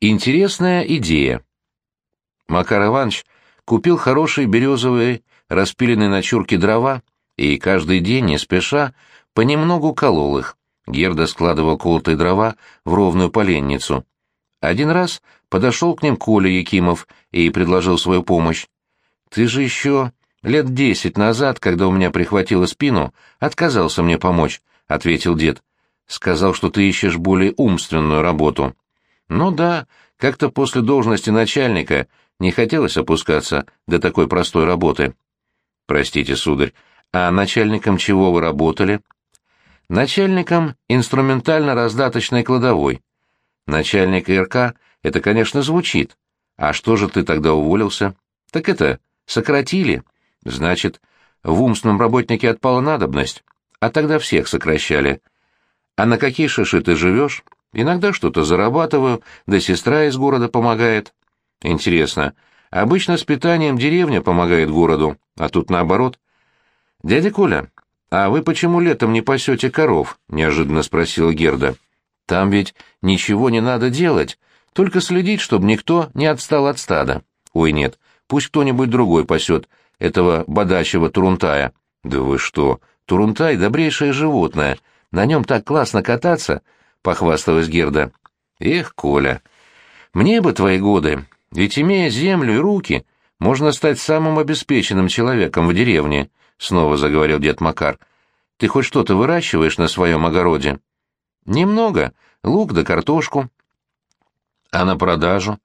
Интересная идея. Макар Иванович купил хорошие березовые, распиленные на чурке дрова, и каждый день, не спеша, понемногу колол их. Герда складывал колотые дрова в ровную поленницу. Один раз подошел к ним Коля Якимов и предложил свою помощь. «Ты же еще лет десять назад, когда у меня прихватило спину, отказался мне помочь», — ответил дед. «Сказал, что ты ищешь более умственную работу». Ну да, как-то после должности начальника не хотелось опускаться до такой простой работы. Простите, сударь, а начальником чего вы работали? Начальником инструментально-раздаточной кладовой. Начальник ИРК — это, конечно, звучит. А что же ты тогда уволился? Так это, сократили. Значит, в умственном работнике отпала надобность, а тогда всех сокращали. А на какие шиши ты живешь? Иногда что-то зарабатываю, да сестра из города помогает. Интересно, обычно с питанием деревня помогает городу, а тут наоборот. Дядя Коля, а вы почему летом не пасете коров? Неожиданно спросила Герда. Там ведь ничего не надо делать, только следить, чтобы никто не отстал от стада. Ой, нет, пусть кто-нибудь другой пасет этого бодачего турунтая. Да вы что, турунтай — добрейшее животное, на нем так классно кататься —— похвасталась Герда. «Эх, Коля, мне бы твои годы, ведь, имея землю и руки, можно стать самым обеспеченным человеком в деревне», — снова заговорил дед Макар. «Ты хоть что-то выращиваешь на своем огороде?» «Немного. Лук да картошку». «А на продажу?»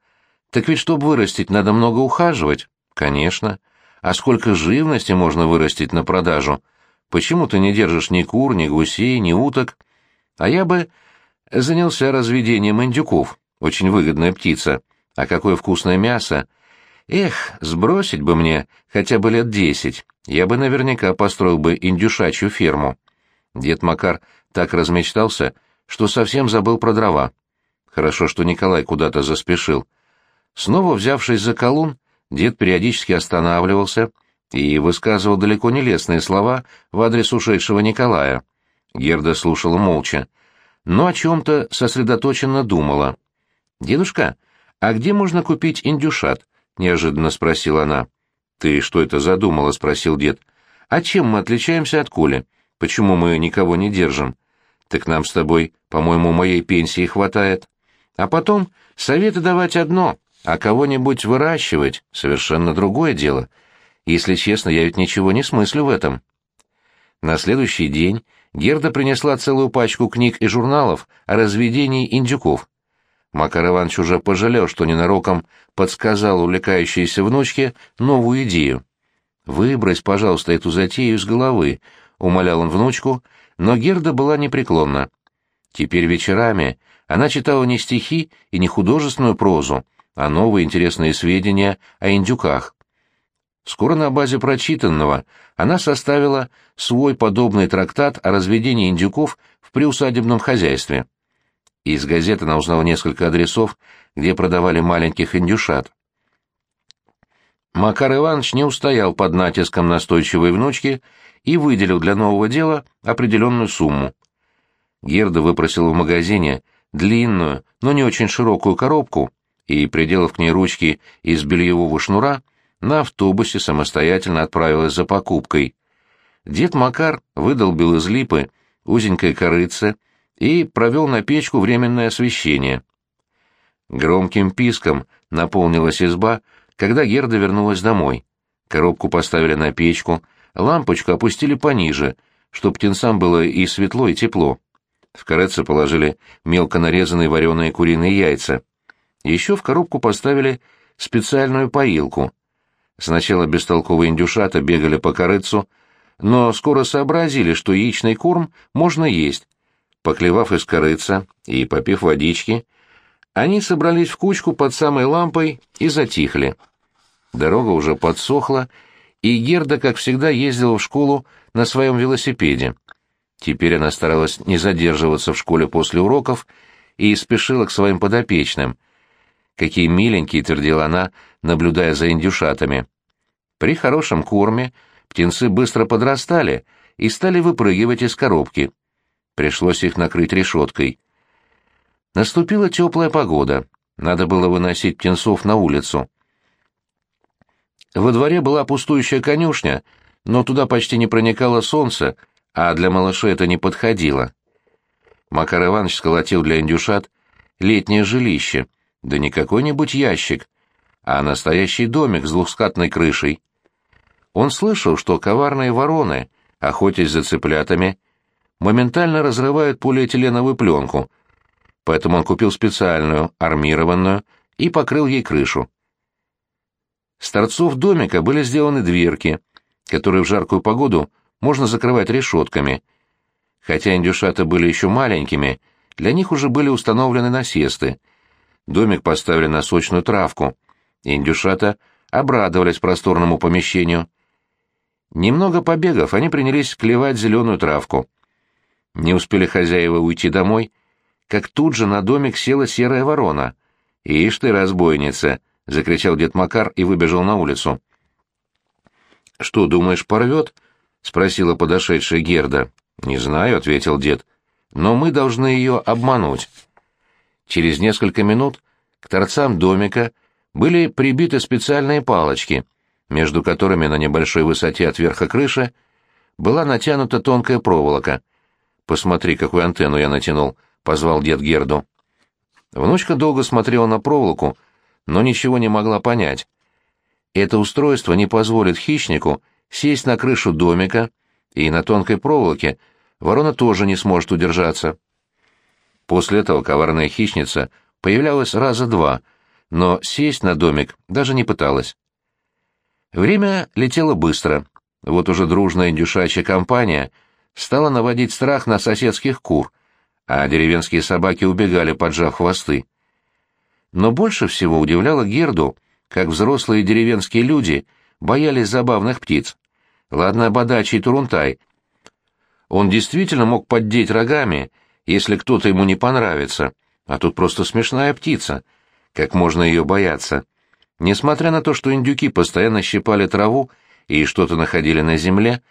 «Так ведь, чтобы вырастить, надо много ухаживать». «Конечно. А сколько живности можно вырастить на продажу? Почему ты не держишь ни кур, ни гусей, ни уток? А я бы занялся разведением индюков. Очень выгодная птица. А какое вкусное мясо! Эх, сбросить бы мне хотя бы лет десять. Я бы наверняка построил бы индюшачью ферму. Дед Макар так размечтался, что совсем забыл про дрова. Хорошо, что Николай куда-то заспешил. Снова взявшись за колун, дед периодически останавливался и высказывал далеко не лестные слова в адрес ушедшего Николая. Герда слушала молча но о чем-то сосредоточенно думала. «Дедушка, а где можно купить индюшат?» — неожиданно спросила она. «Ты что это задумала?» — спросил дед. «А чем мы отличаемся от Коли? Почему мы никого не держим? Так нам с тобой, по-моему, моей пенсии хватает. А потом советы давать одно, а кого-нибудь выращивать — совершенно другое дело. Если честно, я ведь ничего не смыслю в этом». На следующий день Герда принесла целую пачку книг и журналов о разведении индюков. Макар Иванович уже пожалел, что ненароком подсказал увлекающейся внучке новую идею. «Выбрось, пожалуйста, эту затею из головы», — умолял он внучку, но Герда была непреклонна. Теперь вечерами она читала не стихи и не художественную прозу, а новые интересные сведения о индюках. Скоро на базе прочитанного она составила свой подобный трактат о разведении индюков в приусадебном хозяйстве. Из газеты она узнала несколько адресов, где продавали маленьких индюшат. Макар Иванович не устоял под натиском настойчивой внучки и выделил для нового дела определенную сумму. Герда выпросила в магазине длинную, но не очень широкую коробку и, приделав к ней ручки из бельевого шнура, на автобусе самостоятельно отправилась за покупкой. Дед Макар выдолбил из липы узенькое корыце и провел на печку временное освещение. Громким писком наполнилась изба, когда Герда вернулась домой. Коробку поставили на печку, лампочку опустили пониже, чтоб птенцам было и светло, и тепло. В корыце положили мелко нарезанные вареные куриные яйца. Еще в коробку поставили специальную поилку — Сначала бестолковые индюшата бегали по корыцу, но скоро сообразили, что яичный корм можно есть. Поклевав из корыца и попив водички, они собрались в кучку под самой лампой и затихли. Дорога уже подсохла, и Герда, как всегда, ездила в школу на своем велосипеде. Теперь она старалась не задерживаться в школе после уроков и спешила к своим подопечным. «Какие миленькие!» — твердила она, наблюдая за индюшатами. При хорошем корме птенцы быстро подрастали и стали выпрыгивать из коробки. Пришлось их накрыть решеткой. Наступила теплая погода. надо было выносить птенцов на улицу. Во дворе была пустующая конюшня, но туда почти не проникало солнце, а для малышей это не подходило. Макар Иванович сколотил для индюшат летнее жилище, да не какой-нибудь ящик, а настоящий домик с двухскатной крышей. Он слышал, что коварные вороны, охотясь за цыплятами, моментально разрывают полиэтиленовую пленку, поэтому он купил специальную, армированную, и покрыл ей крышу. С торцов домика были сделаны дверки, которые в жаркую погоду можно закрывать решетками. Хотя индюшата были еще маленькими, для них уже были установлены насесты. Домик поставили на сочную травку. Индюшата обрадовались просторному помещению. Немного побегав, они принялись клевать зеленую травку. Не успели хозяева уйти домой, как тут же на домик села серая ворона. «Ишь ты, разбойница!» — закричал дед Макар и выбежал на улицу. «Что, думаешь, порвет?» — спросила подошедшая Герда. «Не знаю», — ответил дед. «Но мы должны ее обмануть». Через несколько минут к торцам домика были прибиты специальные палочки, между которыми на небольшой высоте от верха крыши была натянута тонкая проволока. «Посмотри, какую антенну я натянул», — позвал дед Герду. Внучка долго смотрела на проволоку, но ничего не могла понять. Это устройство не позволит хищнику сесть на крышу домика, и на тонкой проволоке ворона тоже не сможет удержаться. После этого коварная хищница появлялась раза два, но сесть на домик даже не пыталась. Время летело быстро. Вот уже дружная индюшачья компания стала наводить страх на соседских кур, а деревенские собаки убегали, поджав хвосты. Но больше всего удивляло Герду, как взрослые деревенские люди боялись забавных птиц. Ладно, бодачий Турунтай. Он действительно мог поддеть рогами, если кто-то ему не понравится, а тут просто смешная птица. Как можно ее бояться? Несмотря на то, что индюки постоянно щипали траву и что-то находили на земле,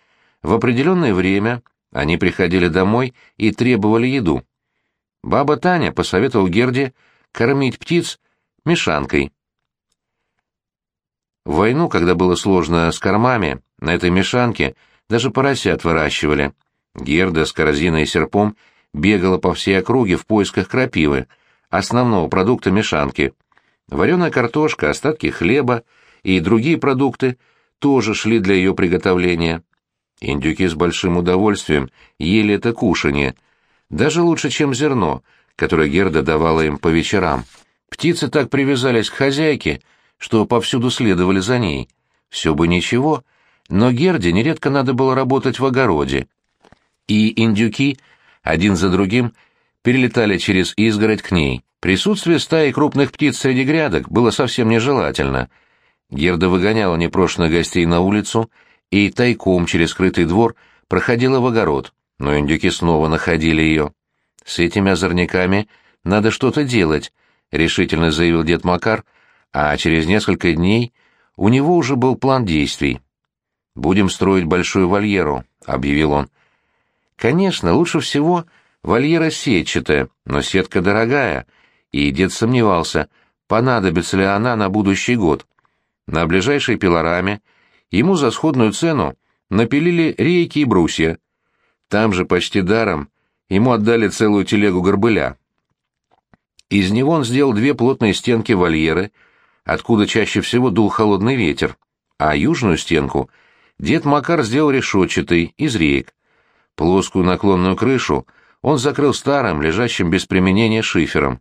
в определенное время они приходили домой и требовали еду. Баба Таня посоветовала Герде кормить птиц мешанкой. В войну, когда было сложно с кормами, на этой мешанке даже поросят выращивали. Герда с корзиной и серпом бегала по всей округе в поисках крапивы, основного продукта мешанки. Вареная картошка, остатки хлеба и другие продукты тоже шли для ее приготовления. Индюки с большим удовольствием ели это кушанье, даже лучше, чем зерно, которое Герда давала им по вечерам. Птицы так привязались к хозяйке, что повсюду следовали за ней. Все бы ничего, но Герде нередко надо было работать в огороде. И индюки, один за другим, перелетали через изгородь к ней. Присутствие стаи крупных птиц среди грядок было совсем нежелательно. Герда выгоняла непрошенных гостей на улицу и тайком через скрытый двор проходила в огород, но индюки снова находили ее. С этими озорниками надо что-то делать, — решительно заявил дед Макар, а через несколько дней у него уже был план действий. «Будем строить большую вольеру», — объявил он. «Конечно, лучше всего вольера сетчатая, но сетка дорогая, и дед сомневался, понадобится ли она на будущий год. На ближайшей пилораме ему за сходную цену напилили рейки и брусья. Там же почти даром ему отдали целую телегу горбыля. Из него он сделал две плотные стенки вольеры, откуда чаще всего дул холодный ветер, а южную стенку дед Макар сделал решетчатой, из рейк. Плоскую наклонную крышу он закрыл старым, лежащим без применения шифером.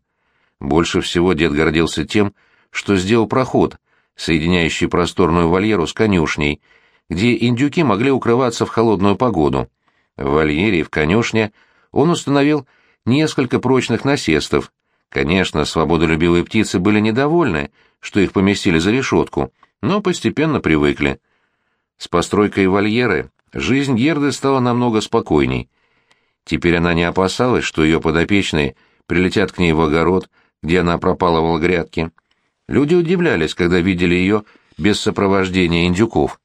Больше всего дед гордился тем, что сделал проход, соединяющий просторную вольеру с конюшней, где индюки могли укрываться в холодную погоду. В вольере и в конюшне он установил несколько прочных насестов. Конечно, свободолюбивые птицы были недовольны, что их поместили за решетку, но постепенно привыкли. С постройкой вольеры жизнь Герды стала намного спокойней. Теперь она не опасалась, что ее подопечные прилетят к ней в огород, где она пропалывала грядки. Люди удивлялись, когда видели ее без сопровождения индюков.